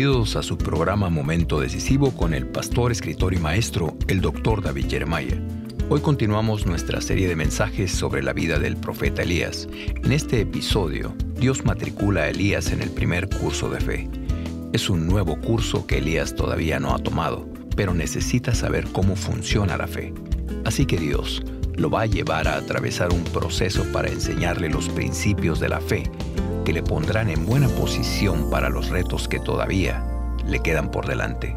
Bienvenidos a su programa Momento Decisivo con el pastor, escritor y maestro, el doctor David Jeremiah. Hoy continuamos nuestra serie de mensajes sobre la vida del profeta Elías. En este episodio, Dios matricula a Elías en el primer curso de fe. Es un nuevo curso que Elías todavía no ha tomado, pero necesita saber cómo funciona la fe. Así que Dios lo va a llevar a atravesar un proceso para enseñarle los principios de la fe que le pondrán en buena posición para los retos que todavía le quedan por delante.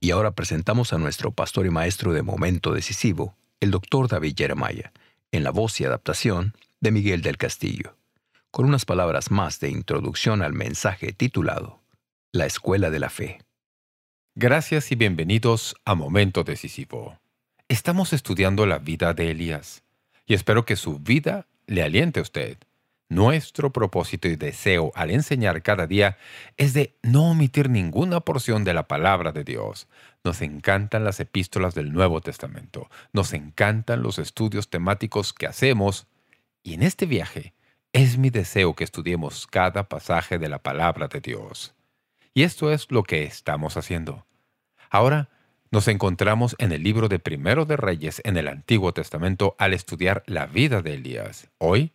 Y ahora presentamos a nuestro pastor y maestro de momento decisivo, el doctor David Jeremiah, en la voz y adaptación de Miguel del Castillo, con unas palabras más de introducción al mensaje titulado La Escuela de la Fe. Gracias y bienvenidos a Momento Decisivo. Estamos estudiando la vida de Elías y espero que su vida le aliente a usted. Nuestro propósito y deseo al enseñar cada día es de no omitir ninguna porción de la palabra de Dios. Nos encantan las epístolas del Nuevo Testamento, nos encantan los estudios temáticos que hacemos y en este viaje es mi deseo que estudiemos cada pasaje de la palabra de Dios. Y esto es lo que estamos haciendo. Ahora nos encontramos en el libro de Primero de Reyes en el Antiguo Testamento al estudiar la vida de Elías. Hoy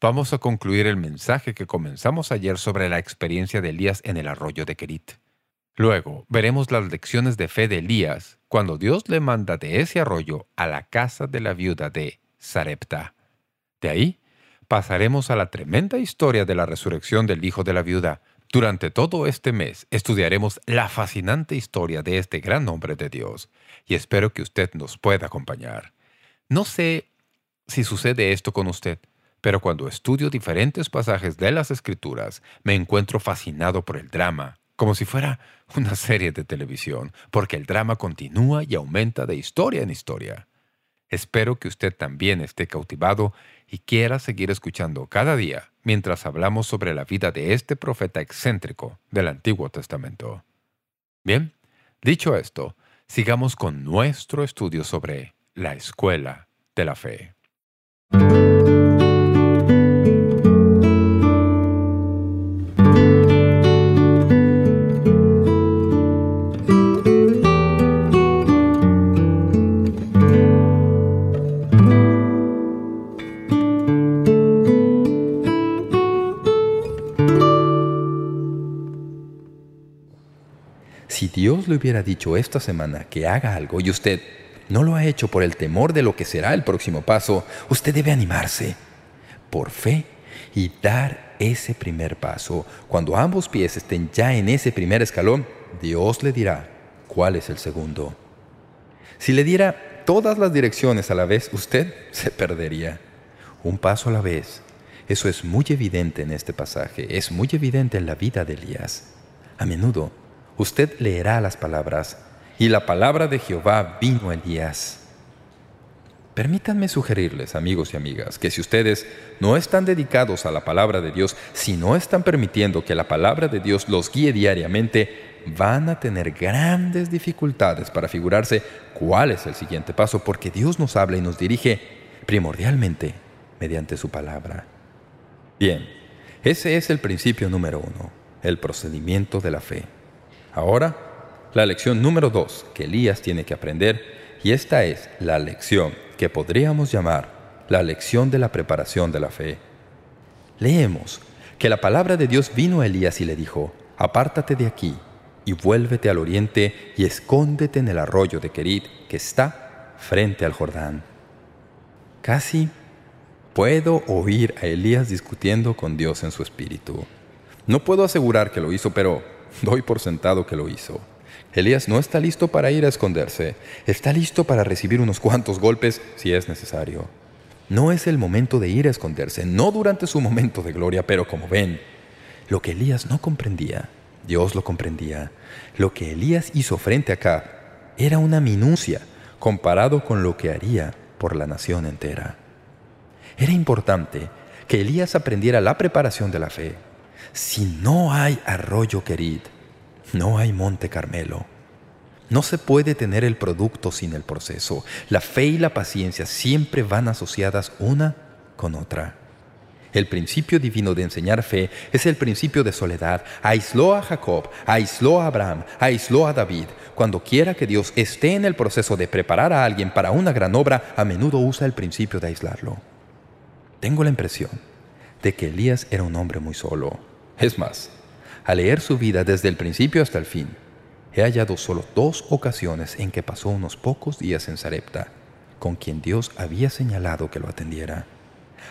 vamos a concluir el mensaje que comenzamos ayer sobre la experiencia de Elías en el arroyo de Kerit. Luego veremos las lecciones de fe de Elías cuando Dios le manda de ese arroyo a la casa de la viuda de Sarepta. De ahí pasaremos a la tremenda historia de la resurrección del hijo de la viuda, durante todo este mes estudiaremos la fascinante historia de este gran hombre de Dios y espero que usted nos pueda acompañar. No sé si sucede esto con usted, pero cuando estudio diferentes pasajes de las Escrituras me encuentro fascinado por el drama, como si fuera una serie de televisión, porque el drama continúa y aumenta de historia en historia. Espero que usted también esté cautivado y quiera seguir escuchando cada día mientras hablamos sobre la vida de este profeta excéntrico del Antiguo Testamento. Bien, dicho esto, sigamos con nuestro estudio sobre la escuela de la fe. Le hubiera dicho esta semana que haga algo y usted no lo ha hecho por el temor de lo que será el próximo paso, usted debe animarse por fe y dar ese primer paso. Cuando ambos pies estén ya en ese primer escalón, Dios le dirá cuál es el segundo. Si le diera todas las direcciones a la vez, usted se perdería. Un paso a la vez. Eso es muy evidente en este pasaje, es muy evidente en la vida de Elías. A menudo, usted leerá las palabras, y la palabra de Jehová vino a Elías. Permítanme sugerirles, amigos y amigas, que si ustedes no están dedicados a la palabra de Dios, si no están permitiendo que la palabra de Dios los guíe diariamente, van a tener grandes dificultades para figurarse cuál es el siguiente paso, porque Dios nos habla y nos dirige primordialmente mediante su palabra. Bien, ese es el principio número uno, el procedimiento de la fe. Ahora, la lección número dos que Elías tiene que aprender, y esta es la lección que podríamos llamar la lección de la preparación de la fe. Leemos que la palabra de Dios vino a Elías y le dijo, «Apártate de aquí y vuélvete al oriente y escóndete en el arroyo de Kerit que está frente al Jordán». Casi puedo oír a Elías discutiendo con Dios en su espíritu. No puedo asegurar que lo hizo, pero Doy por sentado que lo hizo. Elías no está listo para ir a esconderse. Está listo para recibir unos cuantos golpes si es necesario. No es el momento de ir a esconderse, no durante su momento de gloria, pero como ven, lo que Elías no comprendía, Dios lo comprendía. Lo que Elías hizo frente acá era una minucia comparado con lo que haría por la nación entera. Era importante que Elías aprendiera la preparación de la fe. Si no hay arroyo Querid, no hay monte Carmelo. No se puede tener el producto sin el proceso. La fe y la paciencia siempre van asociadas una con otra. El principio divino de enseñar fe es el principio de soledad. Aisló a Jacob, aisló a Abraham, aisló a David. Cuando quiera que Dios esté en el proceso de preparar a alguien para una gran obra, a menudo usa el principio de aislarlo. Tengo la impresión de que Elías era un hombre muy solo. Es más, al leer su vida desde el principio hasta el fin, he hallado solo dos ocasiones en que pasó unos pocos días en Sarepta, con quien Dios había señalado que lo atendiera.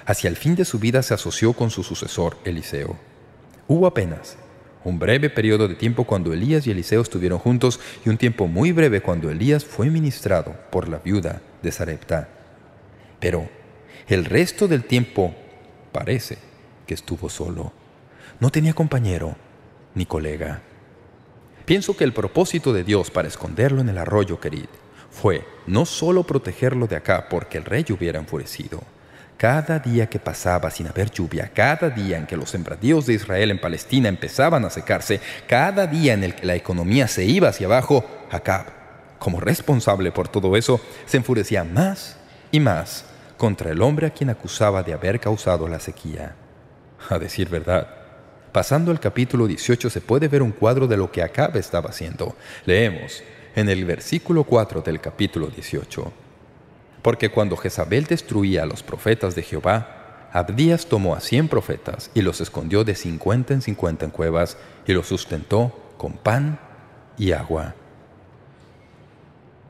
Hacia el fin de su vida se asoció con su sucesor, Eliseo. Hubo apenas un breve periodo de tiempo cuando Elías y Eliseo estuvieron juntos y un tiempo muy breve cuando Elías fue ministrado por la viuda de Sarepta. Pero el resto del tiempo parece que estuvo solo. No tenía compañero ni colega. Pienso que el propósito de Dios para esconderlo en el arroyo Kerit fue no solo protegerlo de acá porque el rey hubiera enfurecido. Cada día que pasaba sin haber lluvia, cada día en que los sembradíos de Israel en Palestina empezaban a secarse, cada día en el que la economía se iba hacia abajo, Acab, como responsable por todo eso, se enfurecía más y más contra el hombre a quien acusaba de haber causado la sequía. A decir verdad, Pasando al capítulo 18 se puede ver un cuadro de lo que Acab estaba haciendo. Leemos en el versículo 4 del capítulo 18. Porque cuando Jezabel destruía a los profetas de Jehová, Abdías tomó a cien profetas y los escondió de cincuenta en cincuenta en cuevas y los sustentó con pan y agua.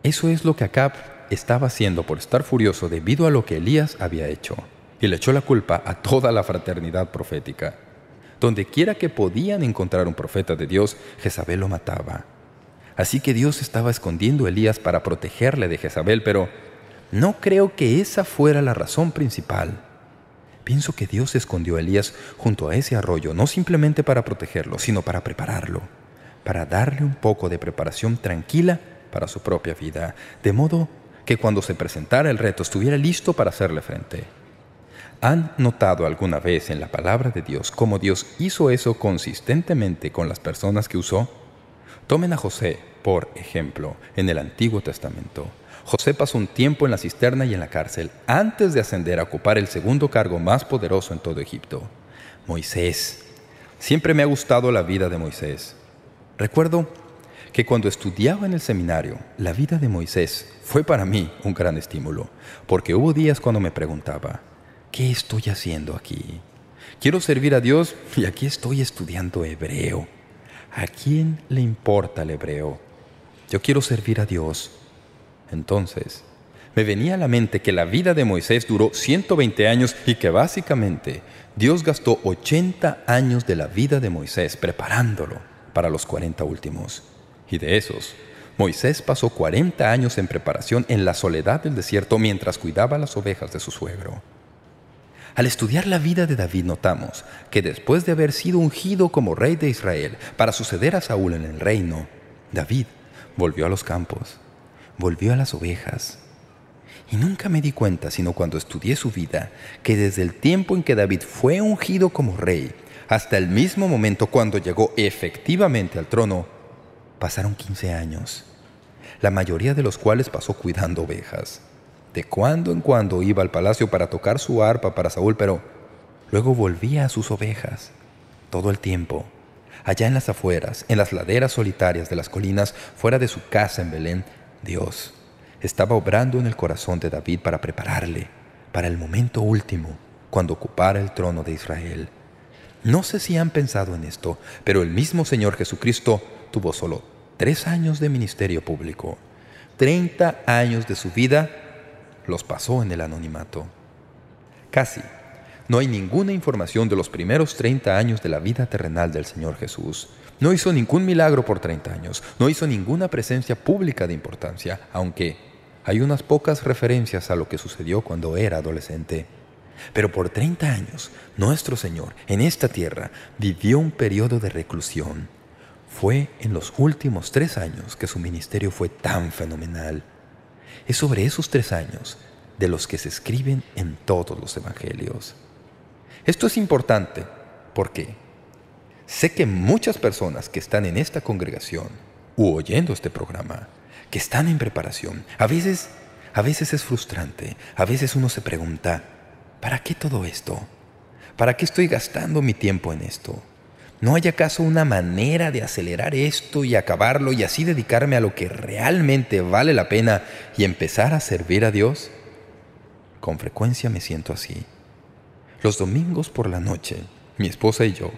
Eso es lo que Acab estaba haciendo por estar furioso debido a lo que Elías había hecho, y le echó la culpa a toda la fraternidad profética. Donde quiera que podían encontrar un profeta de Dios, Jezabel lo mataba. Así que Dios estaba escondiendo a Elías para protegerle de Jezabel, pero no creo que esa fuera la razón principal. Pienso que Dios escondió a Elías junto a ese arroyo, no simplemente para protegerlo, sino para prepararlo, para darle un poco de preparación tranquila para su propia vida, de modo que cuando se presentara el reto estuviera listo para hacerle frente. ¿Han notado alguna vez en la palabra de Dios cómo Dios hizo eso consistentemente con las personas que usó? Tomen a José, por ejemplo, en el Antiguo Testamento. José pasó un tiempo en la cisterna y en la cárcel antes de ascender a ocupar el segundo cargo más poderoso en todo Egipto. Moisés. Siempre me ha gustado la vida de Moisés. Recuerdo que cuando estudiaba en el seminario, la vida de Moisés fue para mí un gran estímulo, porque hubo días cuando me preguntaba, ¿qué estoy haciendo aquí? Quiero servir a Dios y aquí estoy estudiando hebreo. ¿A quién le importa el hebreo? Yo quiero servir a Dios. Entonces, me venía a la mente que la vida de Moisés duró 120 años y que básicamente Dios gastó 80 años de la vida de Moisés preparándolo para los 40 últimos. Y de esos, Moisés pasó 40 años en preparación en la soledad del desierto mientras cuidaba las ovejas de su suegro. Al estudiar la vida de David notamos que después de haber sido ungido como rey de Israel para suceder a Saúl en el reino, David volvió a los campos, volvió a las ovejas. Y nunca me di cuenta, sino cuando estudié su vida, que desde el tiempo en que David fue ungido como rey hasta el mismo momento cuando llegó efectivamente al trono, pasaron 15 años, la mayoría de los cuales pasó cuidando ovejas. De cuando en cuando iba al palacio para tocar su arpa para Saúl, pero luego volvía a sus ovejas. Todo el tiempo, allá en las afueras, en las laderas solitarias de las colinas, fuera de su casa en Belén, Dios estaba obrando en el corazón de David para prepararle para el momento último, cuando ocupara el trono de Israel. No sé si han pensado en esto, pero el mismo Señor Jesucristo tuvo solo tres años de ministerio público. Treinta años de su vida los pasó en el anonimato. Casi no hay ninguna información de los primeros 30 años de la vida terrenal del Señor Jesús. No hizo ningún milagro por 30 años, no hizo ninguna presencia pública de importancia, aunque hay unas pocas referencias a lo que sucedió cuando era adolescente. Pero por 30 años, nuestro Señor, en esta tierra, vivió un periodo de reclusión. Fue en los últimos tres años que su ministerio fue tan fenomenal. Es sobre esos tres años de los que se escriben en todos los evangelios. Esto es importante porque sé que muchas personas que están en esta congregación u oyendo este programa, que están en preparación. A veces, a veces es frustrante. A veces uno se pregunta, ¿para qué todo esto? ¿Para qué estoy gastando mi tiempo en esto? ¿No hay acaso una manera de acelerar esto y acabarlo y así dedicarme a lo que realmente vale la pena y empezar a servir a Dios? Con frecuencia me siento así. Los domingos por la noche, mi esposa y yo,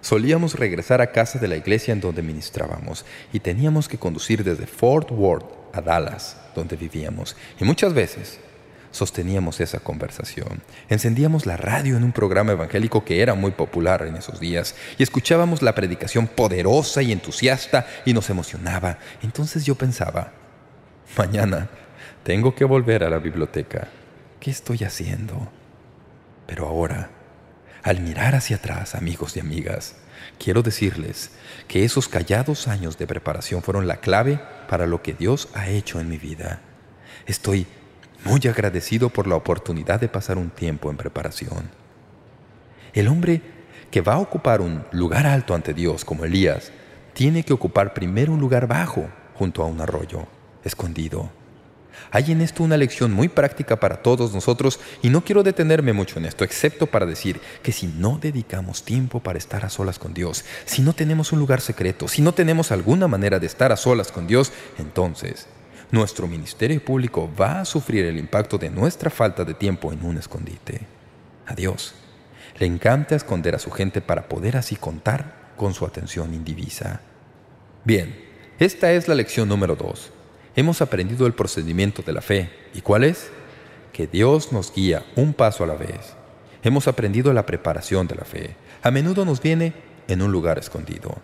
solíamos regresar a casa de la iglesia en donde ministrábamos y teníamos que conducir desde Fort Worth a Dallas, donde vivíamos. Y muchas veces sosteníamos esa conversación. Encendíamos la radio en un programa evangélico que era muy popular en esos días y escuchábamos la predicación poderosa y entusiasta y nos emocionaba. Entonces yo pensaba, mañana tengo que volver a la biblioteca. ¿Qué estoy haciendo? Pero ahora, al mirar hacia atrás, amigos y amigas, quiero decirles que esos callados años de preparación fueron la clave para lo que Dios ha hecho en mi vida. Estoy muy agradecido por la oportunidad de pasar un tiempo en preparación. El hombre que va a ocupar un lugar alto ante Dios, como Elías, tiene que ocupar primero un lugar bajo, junto a un arroyo, escondido. Hay en esto una lección muy práctica para todos nosotros y no quiero detenerme mucho en esto, excepto para decir que si no dedicamos tiempo para estar a solas con Dios, si no tenemos un lugar secreto, si no tenemos alguna manera de estar a solas con Dios, entonces nuestro ministerio público va a sufrir el impacto de nuestra falta de tiempo en un escondite. A Dios le encanta esconder a su gente para poder así contar con su atención indivisa. Bien, esta es la lección número dos. Hemos aprendido el procedimiento de la fe. ¿Y cuál es? Que Dios nos guía un paso a la vez. Hemos aprendido la preparación de la fe. A menudo nos viene en un lugar escondido.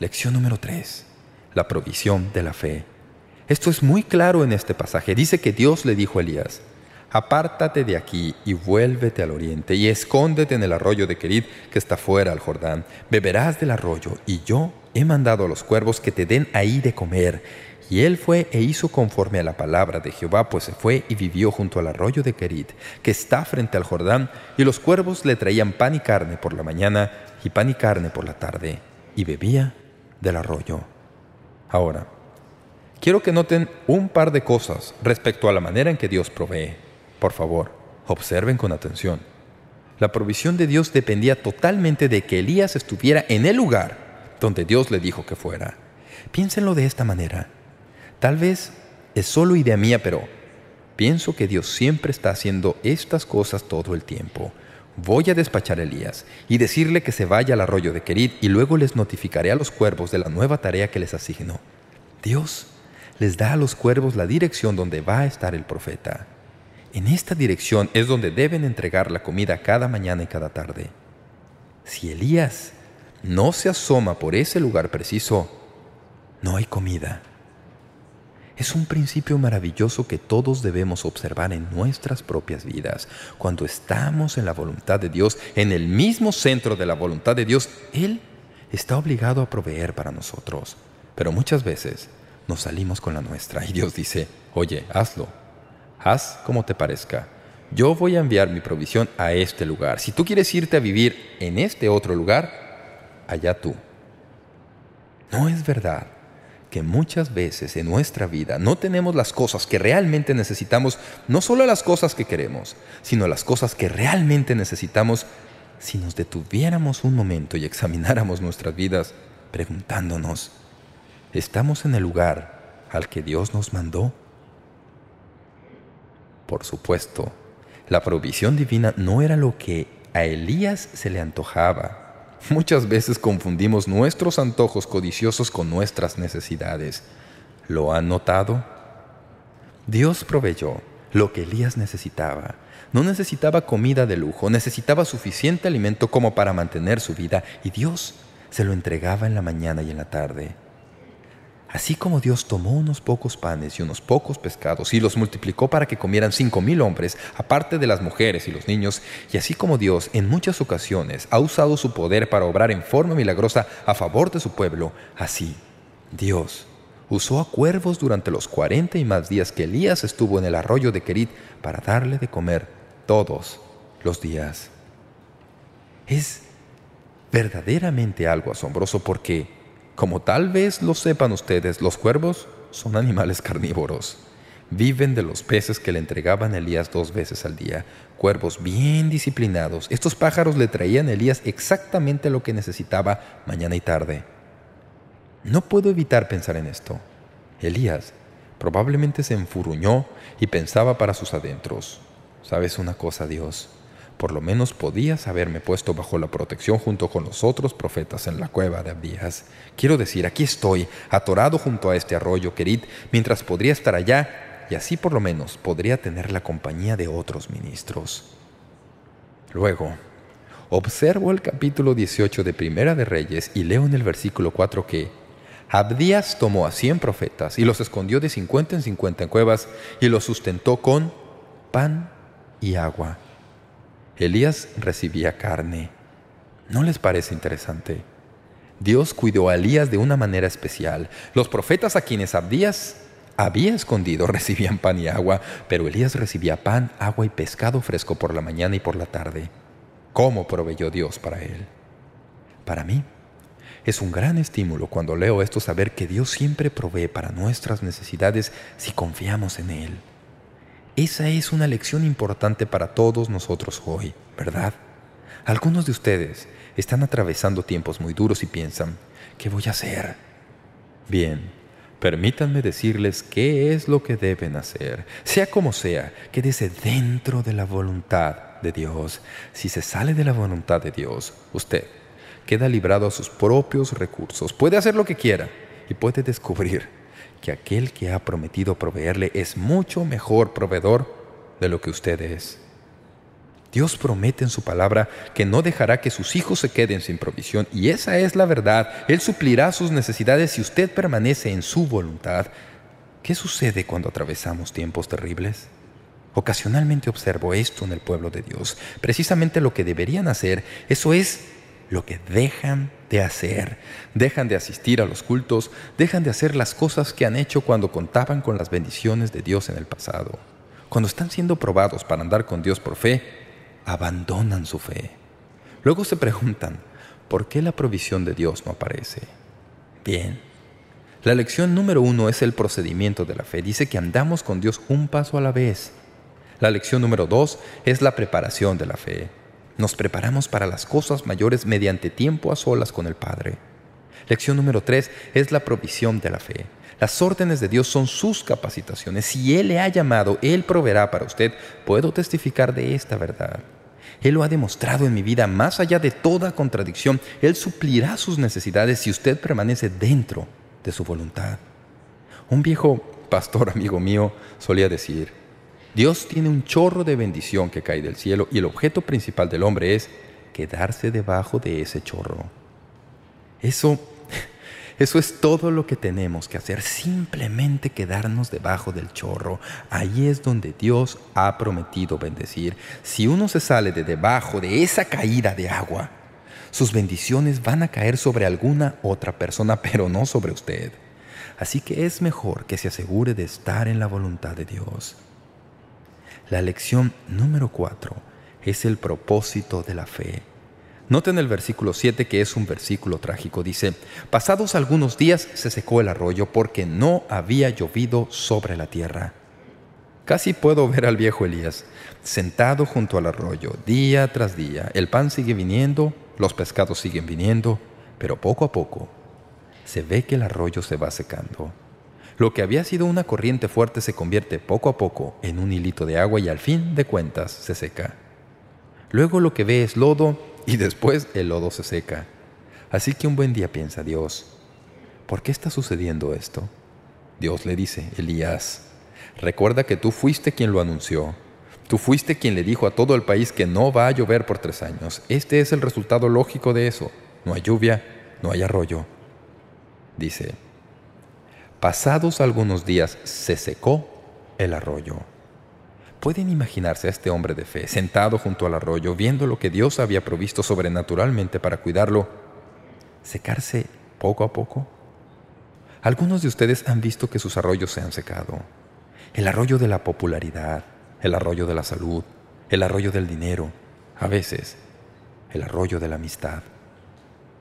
Lección número tres. La provisión de la fe. Esto es muy claro en este pasaje. Dice que Dios le dijo a Elías, Apártate de aquí y vuélvete al oriente y escóndete en el arroyo de Querid que está fuera al Jordán. Beberás del arroyo y yo he mandado a los cuervos que te den ahí de comer. Y él fue e hizo conforme a la palabra de Jehová, pues se fue y vivió junto al arroyo de Querid, que está frente al Jordán, y los cuervos le traían pan y carne por la mañana y pan y carne por la tarde, y bebía del arroyo. Ahora, Quiero que noten un par de cosas respecto a la manera en que Dios provee. Por favor, observen con atención. La provisión de Dios dependía totalmente de que Elías estuviera en el lugar donde Dios le dijo que fuera. Piénsenlo de esta manera. Tal vez es solo idea mía, pero pienso que Dios siempre está haciendo estas cosas todo el tiempo. Voy a despachar a Elías y decirle que se vaya al arroyo de Querid y luego les notificaré a los cuervos de la nueva tarea que les asignó. Dios les da a los cuervos la dirección donde va a estar el profeta. En esta dirección es donde deben entregar la comida cada mañana y cada tarde. Si Elías no se asoma por ese lugar preciso, no hay comida. Es un principio maravilloso que todos debemos observar en nuestras propias vidas. Cuando estamos en la voluntad de Dios, en el mismo centro de la voluntad de Dios, Él está obligado a proveer para nosotros. Pero muchas veces nos salimos con la nuestra. Y Dios dice, oye, hazlo. Haz como te parezca. Yo voy a enviar mi provisión a este lugar. Si tú quieres irte a vivir en este otro lugar, allá tú. ¿No es verdad que muchas veces en nuestra vida no tenemos las cosas que realmente necesitamos, no solo las cosas que queremos, sino las cosas que realmente necesitamos si nos detuviéramos un momento y examináramos nuestras vidas preguntándonos, ¿Estamos en el lugar al que Dios nos mandó? Por supuesto, la provisión divina no era lo que a Elías se le antojaba. Muchas veces confundimos nuestros antojos codiciosos con nuestras necesidades. ¿Lo han notado? Dios proveyó lo que Elías necesitaba. No necesitaba comida de lujo, necesitaba suficiente alimento como para mantener su vida, y Dios se lo entregaba en la mañana y en la tarde. Así como Dios tomó unos pocos panes y unos pocos pescados y los multiplicó para que comieran cinco mil hombres, aparte de las mujeres y los niños, y así como Dios en muchas ocasiones ha usado su poder para obrar en forma milagrosa a favor de su pueblo, así Dios usó a cuervos durante los cuarenta y más días que Elías estuvo en el arroyo de Querit para darle de comer todos los días. Es verdaderamente algo asombroso porque Como tal vez lo sepan ustedes, los cuervos son animales carnívoros. Viven de los peces que le entregaban Elías dos veces al día. Cuervos bien disciplinados. Estos pájaros le traían a Elías exactamente lo que necesitaba mañana y tarde. No puedo evitar pensar en esto. Elías probablemente se enfuruñó y pensaba para sus adentros. ¿Sabes una cosa, Dios? Por lo menos podías haberme puesto bajo la protección junto con los otros profetas en la cueva de Abdías. Quiero decir, aquí estoy, atorado junto a este arroyo, Kerit, mientras podría estar allá y así por lo menos podría tener la compañía de otros ministros. Luego, observo el capítulo 18 de Primera de Reyes y leo en el versículo 4 que Abdías tomó a cien profetas y los escondió de cincuenta en cincuenta en cuevas y los sustentó con pan y agua. Elías recibía carne. ¿No les parece interesante? Dios cuidó a Elías de una manera especial. Los profetas a quienes Abdías había escondido recibían pan y agua, pero Elías recibía pan, agua y pescado fresco por la mañana y por la tarde. ¿Cómo proveyó Dios para él? Para mí, es un gran estímulo cuando leo esto saber que Dios siempre provee para nuestras necesidades si confiamos en Él. Esa es una lección importante para todos nosotros hoy, ¿verdad? Algunos de ustedes están atravesando tiempos muy duros y piensan, ¿qué voy a hacer? Bien, Permítanme decirles qué es lo que deben hacer. Sea como sea, quédese dentro de la voluntad de Dios. Si se sale de la voluntad de Dios, usted queda librado a sus propios recursos. Puede hacer lo que quiera y puede descubrir que aquel que ha prometido proveerle es mucho mejor proveedor de lo que usted es. Dios promete en su palabra que no dejará que sus hijos se queden sin provisión, y esa es la verdad. Él suplirá sus necesidades si usted permanece en su voluntad. ¿Qué sucede cuando atravesamos tiempos terribles? Ocasionalmente observo esto en el pueblo de Dios. Precisamente lo que deberían hacer, eso es lo que dejan de hacer. Dejan de asistir a los cultos, dejan de hacer las cosas que han hecho cuando contaban con las bendiciones de Dios en el pasado. Cuando están siendo probados para andar con Dios por fe, abandonan su fe. Luego se preguntan, ¿por qué la provisión de Dios no aparece? Bien, la lección número uno es el procedimiento de la fe. Dice que andamos con Dios un paso a la vez. La lección número dos es la preparación de la fe. Nos preparamos para las cosas mayores mediante tiempo a solas con el Padre. Lección número tres es la provisión de la fe. Las órdenes de Dios son sus capacitaciones. Si Él le ha llamado, Él proveerá para usted. Puedo testificar de esta verdad. Él lo ha demostrado en mi vida más allá de toda contradicción. Él suplirá sus necesidades si usted permanece dentro de su voluntad. Un viejo pastor amigo mío solía decir, Dios tiene un chorro de bendición que cae del cielo y el objeto principal del hombre es quedarse debajo de ese chorro. Eso eso es todo lo que tenemos que hacer, simplemente quedarnos debajo del chorro. Ahí es donde Dios ha prometido bendecir. Si uno se sale de debajo de esa caída de agua, sus bendiciones van a caer sobre alguna otra persona, pero no sobre usted. Así que es mejor que se asegure de estar en la voluntad de Dios. La lección número cuatro es el propósito de la fe. Noten el versículo 7 que es un versículo trágico. Dice, Pasados algunos días se secó el arroyo porque no había llovido sobre la tierra. Casi puedo ver al viejo Elías sentado junto al arroyo día tras día. El pan sigue viniendo, los pescados siguen viniendo, pero poco a poco se ve que el arroyo se va secando. Lo que había sido una corriente fuerte se convierte poco a poco en un hilito de agua y al fin de cuentas se seca. Luego lo que ve es lodo y después el lodo se seca. Así que un buen día piensa Dios, ¿por qué está sucediendo esto? Dios le dice, Elías, recuerda que tú fuiste quien lo anunció. Tú fuiste quien le dijo a todo el país que no va a llover por tres años. Este es el resultado lógico de eso. No hay lluvia, no hay arroyo. Dice, pasados algunos días se secó el arroyo. ¿Pueden imaginarse a este hombre de fe sentado junto al arroyo, viendo lo que Dios había provisto sobrenaturalmente para cuidarlo, secarse poco a poco? Algunos de ustedes han visto que sus arroyos se han secado. El arroyo de la popularidad, el arroyo de la salud, el arroyo del dinero, a veces el arroyo de la amistad.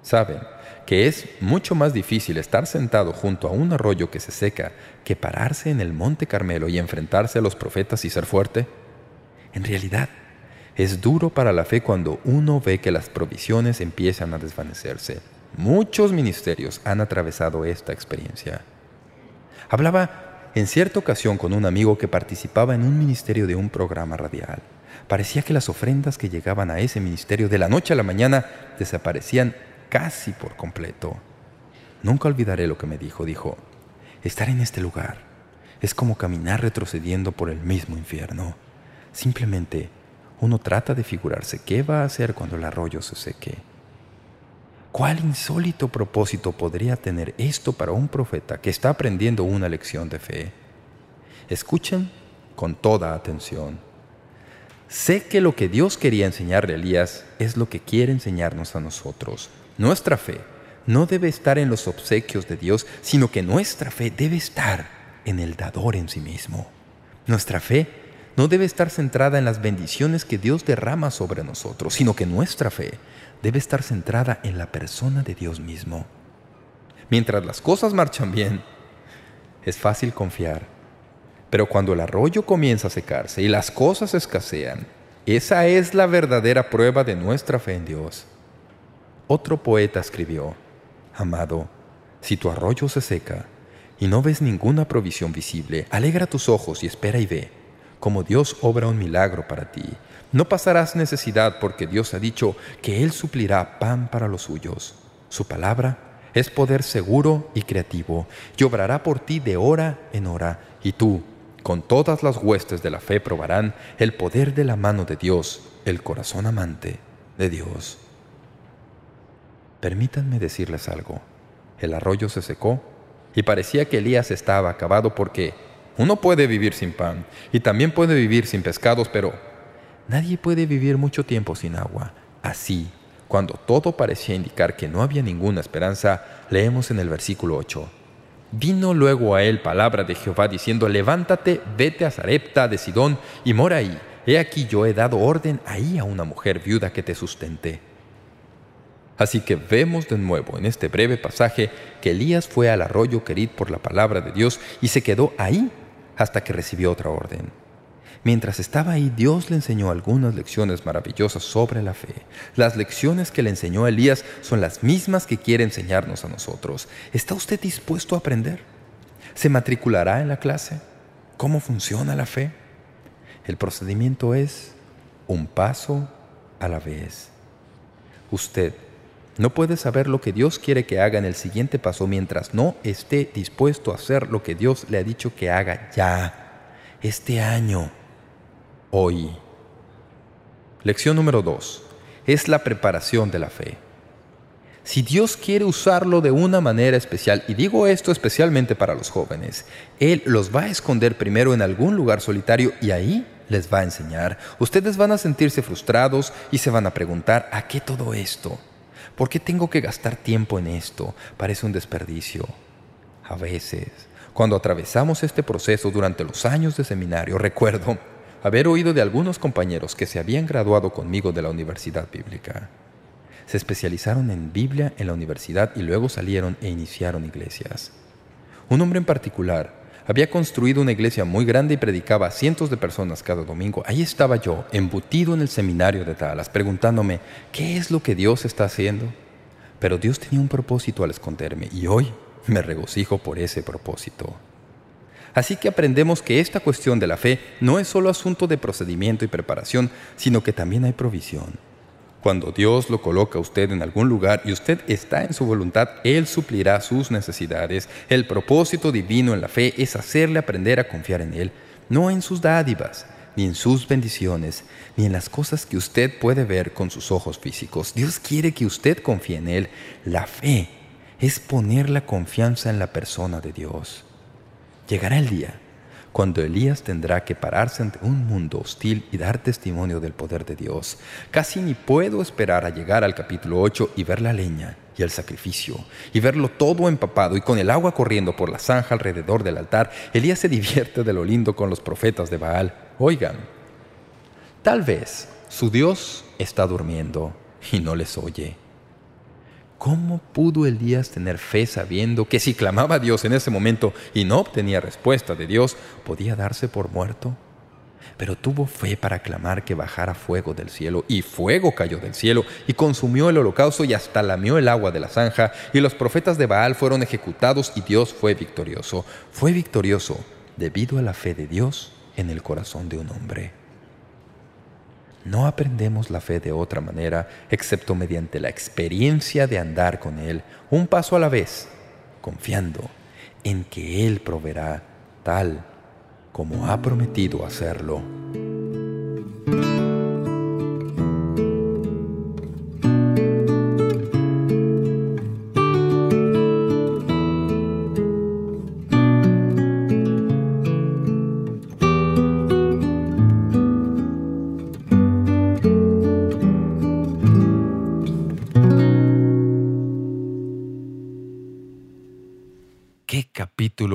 Saben que es mucho más difícil estar sentado junto a un arroyo que se seca que pararse en el Monte Carmelo y enfrentarse a los profetas y ser fuerte. En realidad, es duro para la fe cuando uno ve que las provisiones empiezan a desvanecerse. Muchos ministerios han atravesado esta experiencia. Hablaba en cierta ocasión con un amigo que participaba en un ministerio de un programa radial. Parecía que las ofrendas que llegaban a ese ministerio de la noche a la mañana desaparecían casi por completo. Nunca olvidaré lo que me dijo. Dijo, estar en este lugar es como caminar retrocediendo por el mismo infierno. Simplemente uno trata de figurarse qué va a hacer cuando el arroyo se seque. ¿Cuál insólito propósito podría tener esto para un profeta que está aprendiendo una lección de fe? Escuchen con toda atención. Sé que lo que Dios quería enseñarle a Elías es lo que quiere enseñarnos a nosotros. Nuestra fe no debe estar en los obsequios de Dios, sino que nuestra fe debe estar en el dador en sí mismo. Nuestra fe no debe estar centrada en las bendiciones que Dios derrama sobre nosotros, sino que nuestra fe debe estar centrada en la persona de Dios mismo. Mientras las cosas marchan bien, es fácil confiar. Pero cuando el arroyo comienza a secarse y las cosas escasean, esa es la verdadera prueba de nuestra fe en Dios. Otro poeta escribió, Amado, si tu arroyo se seca y no ves ninguna provisión visible, alegra tus ojos y espera y ve, como Dios obra un milagro para ti. No pasarás necesidad porque Dios ha dicho que Él suplirá pan para los suyos. Su palabra es poder seguro y creativo y obrará por ti de hora en hora. Y tú, con todas las huestes de la fe probarán el poder de la mano de Dios, el corazón amante de Dios. Permítanme decirles algo. El arroyo se secó y parecía que Elías estaba acabado porque uno puede vivir sin pan y también puede vivir sin pescados, pero nadie puede vivir mucho tiempo sin agua. Así, cuando todo parecía indicar que no había ninguna esperanza, leemos en el versículo 8. Vino luego a él palabra de Jehová diciendo, Levántate, vete a Zarepta de Sidón y mora ahí. He aquí yo he dado orden ahí a una mujer viuda que te sustente. Así que vemos de nuevo en este breve pasaje que Elías fue al arroyo Querid por la palabra de Dios y se quedó ahí hasta que recibió otra orden. Mientras estaba ahí, Dios le enseñó algunas lecciones maravillosas sobre la fe. Las lecciones que le enseñó a Elías son las mismas que quiere enseñarnos a nosotros. ¿Está usted dispuesto a aprender? ¿Se matriculará en la clase? ¿Cómo funciona la fe? El procedimiento es un paso a la vez. Usted no puede saber lo que Dios quiere que haga en el siguiente paso mientras no esté dispuesto a hacer lo que Dios le ha dicho que haga ya, este año, hoy. Lección número dos. Es la preparación de la fe. Si Dios quiere usarlo de una manera especial, y digo esto especialmente para los jóvenes, Él los va a esconder primero en algún lugar solitario y ahí les va a enseñar. Ustedes van a sentirse frustrados y se van a preguntar, ¿a qué todo esto? ¿Por qué tengo que gastar tiempo en esto? Parece un desperdicio. A veces, cuando atravesamos este proceso durante los años de seminario, recuerdo haber oído de algunos compañeros que se habían graduado conmigo de la universidad bíblica. Se especializaron en Biblia en la universidad y luego salieron e iniciaron iglesias. Un hombre en particular había construido una iglesia muy grande y predicaba a cientos de personas cada domingo. Ahí estaba yo, embutido en el seminario de Dallas, preguntándome, ¿qué es lo que Dios está haciendo? Pero Dios tenía un propósito al esconderme y hoy me regocijo por ese propósito. Así que aprendemos que esta cuestión de la fe no es solo asunto de procedimiento y preparación, sino que también hay provisión. Cuando Dios lo coloca a usted en algún lugar y usted está en su voluntad, Él suplirá sus necesidades. El propósito divino en la fe es hacerle aprender a confiar en Él, no en sus dádivas, ni en sus bendiciones, ni en las cosas que usted puede ver con sus ojos físicos. Dios quiere que usted confíe en Él. La fe es poner la confianza en la persona de Dios. Llegará el día cuando Elías tendrá que pararse ante un mundo hostil y dar testimonio del poder de Dios. Casi ni puedo esperar a llegar al capítulo 8 y ver la leña y el sacrificio, y verlo todo empapado y con el agua corriendo por la zanja alrededor del altar. Elías se divierte de lo lindo con los profetas de Baal. Oigan, tal vez su Dios está durmiendo y no les oye. ¿Cómo pudo Elías tener fe sabiendo que si clamaba a Dios en ese momento y no obtenía respuesta de Dios, podía darse por muerto? Pero tuvo fe para clamar que bajara fuego del cielo, y fuego cayó del cielo, y consumió el holocausto y hasta lamió el agua de la zanja, y los profetas de Baal fueron ejecutados y Dios fue victorioso. Fue victorioso debido a la fe de Dios en el corazón de un hombre. No aprendemos la fe de otra manera excepto mediante la experiencia de andar con Él un paso a la vez, confiando en que Él proveerá tal como ha prometido hacerlo.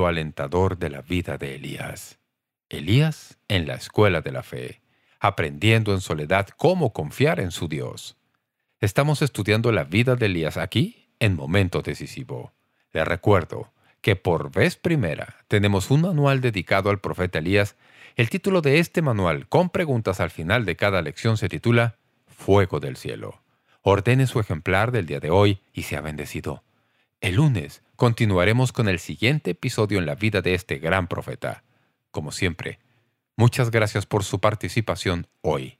Alentador de la vida de Elías. Elías en la escuela de la fe, aprendiendo en soledad cómo confiar en su Dios. Estamos estudiando la vida de Elías aquí en Momento Decisivo. Le recuerdo que por vez primera tenemos un manual dedicado al profeta Elías. El título de este manual, con preguntas al final de cada lección, se titula Fuego del Cielo. Ordene su ejemplar del día de hoy y sea bendecido. El lunes continuaremos con el siguiente episodio en la vida de este gran profeta. Como siempre, muchas gracias por su participación hoy.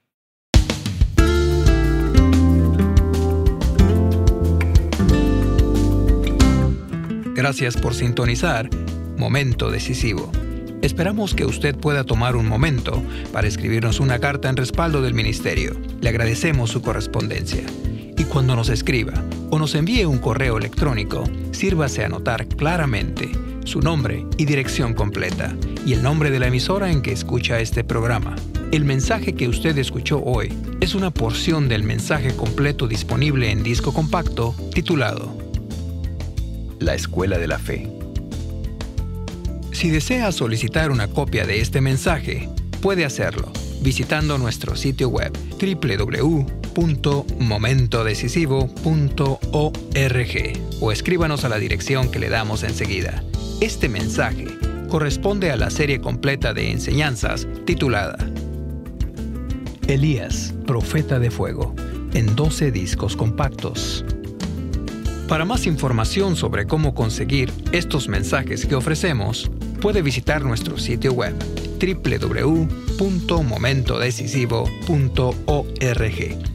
Gracias por sintonizar Momento Decisivo. Esperamos que usted pueda tomar un momento para escribirnos una carta en respaldo del Ministerio. Le agradecemos su correspondencia. Y cuando nos escriba o nos envíe un correo electrónico, sírvase a anotar claramente su nombre y dirección completa y el nombre de la emisora en que escucha este programa. El mensaje que usted escuchó hoy es una porción del mensaje completo disponible en disco compacto titulado La Escuela de la Fe. Si desea solicitar una copia de este mensaje, puede hacerlo visitando nuestro sitio web www.momentodecisivo.org o escríbanos a la dirección que le damos enseguida. Este mensaje corresponde a la serie completa de enseñanzas titulada Elías, Profeta de Fuego, en 12 discos compactos. Para más información sobre cómo conseguir estos mensajes que ofrecemos, puede visitar nuestro sitio web www.momentodecisivo.org